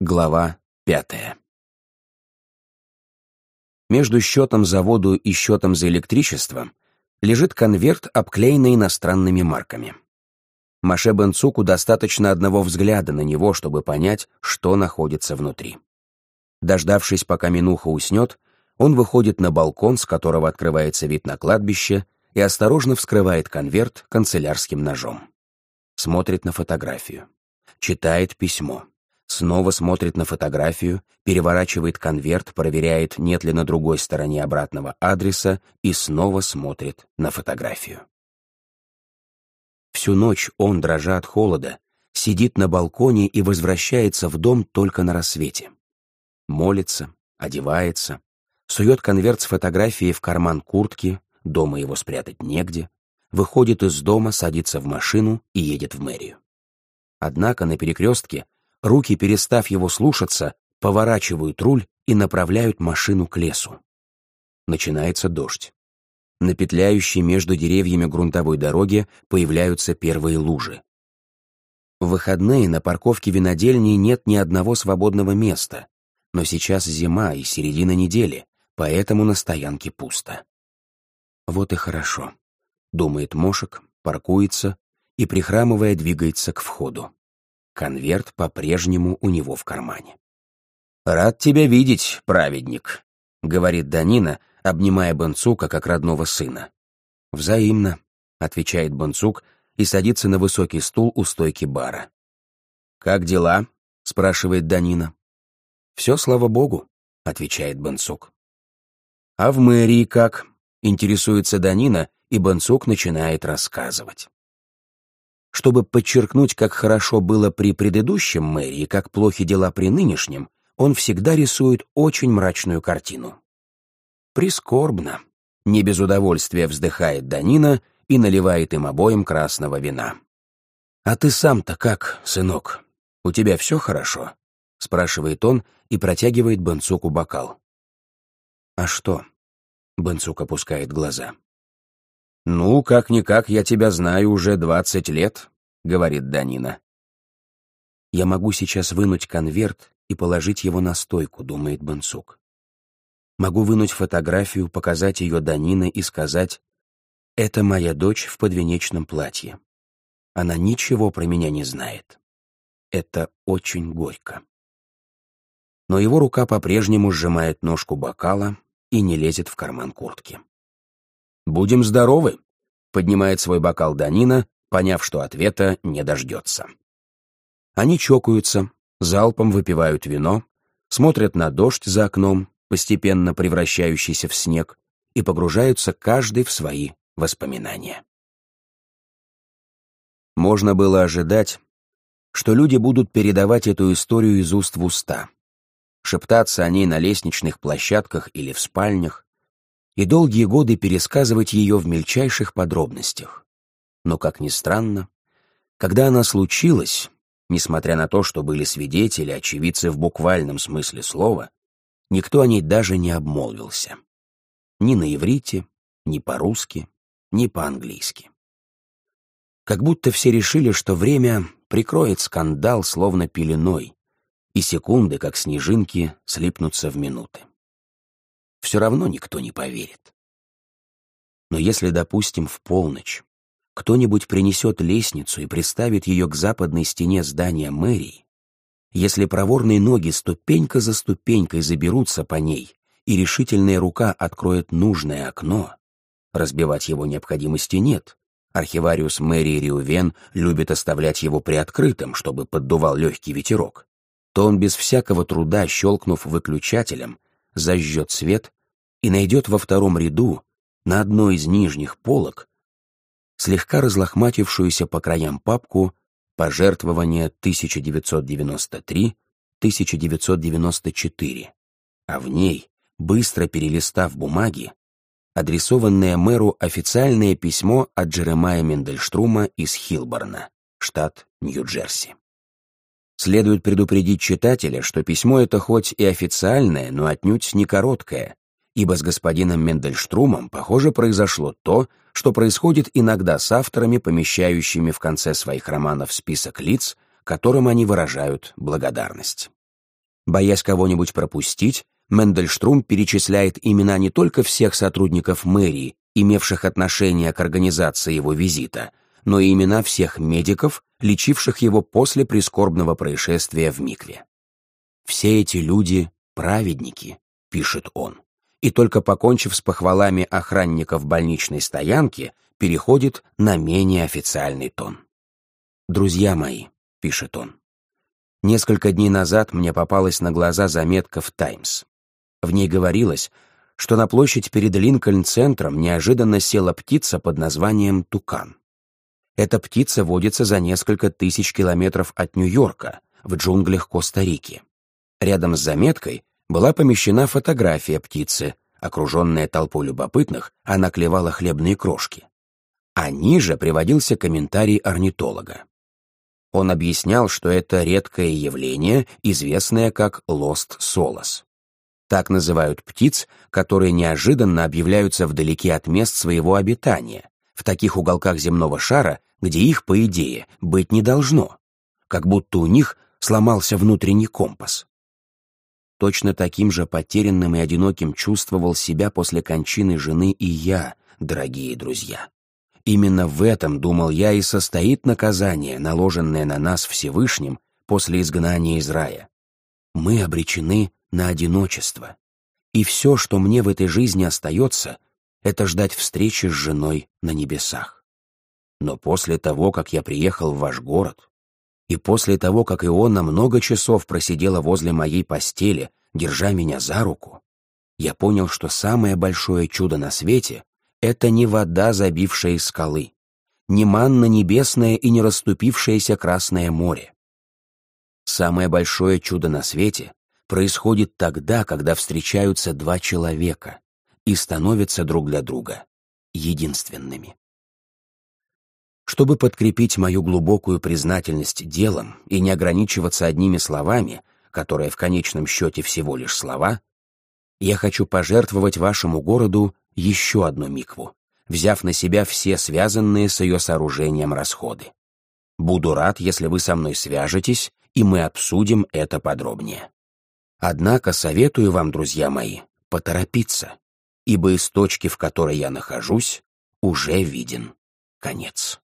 Глава пятая. Между счетом за воду и счетом за электричество лежит конверт, обклеенный иностранными марками. Маше Бенцуку достаточно одного взгляда на него, чтобы понять, что находится внутри. Дождавшись, пока Минуха уснет, он выходит на балкон, с которого открывается вид на кладбище, и осторожно вскрывает конверт канцелярским ножом. Смотрит на фотографию. Читает письмо. Снова смотрит на фотографию, переворачивает конверт, проверяет, нет ли на другой стороне обратного адреса и снова смотрит на фотографию. Всю ночь он, дрожа от холода, сидит на балконе и возвращается в дом только на рассвете. Молится, одевается, сует конверт с фотографией в карман куртки, дома его спрятать негде, выходит из дома, садится в машину и едет в мэрию. Однако на перекрестке Руки, перестав его слушаться, поворачивают руль и направляют машину к лесу. Начинается дождь. На петляющей между деревьями грунтовой дороге появляются первые лужи. В выходные на парковке винодельни нет ни одного свободного места, но сейчас зима и середина недели, поэтому на стоянке пусто. Вот и хорошо, думает Мошек, паркуется и, прихрамывая, двигается к входу. Конверт по-прежнему у него в кармане. «Рад тебя видеть, праведник», — говорит Данина, обнимая Бенцука как родного сына. «Взаимно», — отвечает Бенцук и садится на высокий стул у стойки бара. «Как дела?» — спрашивает Данина. «Все, слава богу», — отвечает Бенцук. «А в мэрии как?» — интересуется Данина, и Бенцук начинает рассказывать. Чтобы подчеркнуть, как хорошо было при предыдущем мэрии и как плохи дела при нынешнем, он всегда рисует очень мрачную картину. Прискорбно. Не без удовольствия вздыхает Данина и наливает им обоим красного вина. «А ты сам-то как, сынок? У тебя все хорошо?» — спрашивает он и протягивает Бенцуку бокал. «А что?» — Бенцук опускает глаза. «Ну, как-никак, я тебя знаю уже двадцать лет», — говорит Данина. «Я могу сейчас вынуть конверт и положить его на стойку», — думает Бенцук. «Могу вынуть фотографию, показать ее Данина и сказать, «Это моя дочь в подвенечном платье. Она ничего про меня не знает. Это очень горько». Но его рука по-прежнему сжимает ножку бокала и не лезет в карман куртки. «Будем здоровы», — поднимает свой бокал Данина, поняв, что ответа не дождется. Они чокаются, залпом выпивают вино, смотрят на дождь за окном, постепенно превращающийся в снег, и погружаются каждый в свои воспоминания. Можно было ожидать, что люди будут передавать эту историю из уст в уста, шептаться о ней на лестничных площадках или в спальнях, и долгие годы пересказывать ее в мельчайших подробностях. Но, как ни странно, когда она случилась, несмотря на то, что были свидетели, очевидцы в буквальном смысле слова, никто о ней даже не обмолвился. Ни на иврите, ни по-русски, ни по-английски. Как будто все решили, что время прикроет скандал словно пеленой, и секунды, как снежинки, слипнутся в минуты все равно никто не поверит. Но если, допустим, в полночь кто-нибудь принесет лестницу и приставит ее к западной стене здания мэрии, если проворные ноги ступенька за ступенькой заберутся по ней, и решительная рука откроет нужное окно, разбивать его необходимости нет. Архивариус мэрии Риувен любит оставлять его приоткрытым, чтобы поддувал легкий ветерок. То он без всякого труда, щелкнув выключателем, зажжет свет и найдет во втором ряду, на одной из нижних полок, слегка разлохматившуюся по краям папку «Пожертвования 1993-1994», а в ней, быстро перелистав бумаги, адресованное мэру официальное письмо от Джеремая Мендельштрума из Хилборна, штат Нью-Джерси. Следует предупредить читателя, что письмо это хоть и официальное, но отнюдь не короткое, ибо с господином Мендельштрумом, похоже, произошло то, что происходит иногда с авторами, помещающими в конце своих романов список лиц, которым они выражают благодарность. Боясь кого-нибудь пропустить, Мендельштрум перечисляет имена не только всех сотрудников мэрии, имевших отношение к организации его визита, но и имена всех медиков, лечивших его после прискорбного происшествия в Микве. «Все эти люди — праведники», — пишет он, и только покончив с похвалами охранников больничной стоянки, переходит на менее официальный тон. «Друзья мои», — пишет он, — «несколько дней назад мне попалась на глаза заметка в «Таймс». В ней говорилось, что на площадь перед Линкольн-центром неожиданно села птица под названием тукан. Эта птица водится за несколько тысяч километров от Нью-Йорка, в джунглях Коста-Рики. Рядом с заметкой была помещена фотография птицы, окруженная толпой любопытных, она клевала хлебные крошки. А ниже приводился комментарий орнитолога. Он объяснял, что это редкое явление, известное как Solas. Так называют птиц, которые неожиданно объявляются вдалеке от мест своего обитания, в таких уголках земного шара, где их, по идее, быть не должно, как будто у них сломался внутренний компас. Точно таким же потерянным и одиноким чувствовал себя после кончины жены и я, дорогие друзья. Именно в этом, думал я, и состоит наказание, наложенное на нас Всевышним после изгнания из рая. Мы обречены на одиночество. И все, что мне в этой жизни остается, это ждать встречи с женой на небесах. Но после того, как я приехал в ваш город, и после того, как Иона много часов просидела возле моей постели, держа меня за руку, я понял, что самое большое чудо на свете — это не вода, забившая скалы, не манна небесная и не расступившееся Красное море. Самое большое чудо на свете происходит тогда, когда встречаются два человека и становятся друг для друга единственными. Чтобы подкрепить мою глубокую признательность делом и не ограничиваться одними словами, которые в конечном счете всего лишь слова, я хочу пожертвовать вашему городу еще одну микву, взяв на себя все связанные с ее сооружением расходы. Буду рад, если вы со мной свяжетесь, и мы обсудим это подробнее. Однако советую вам, друзья мои, поторопиться, ибо из точки, в которой я нахожусь, уже виден конец.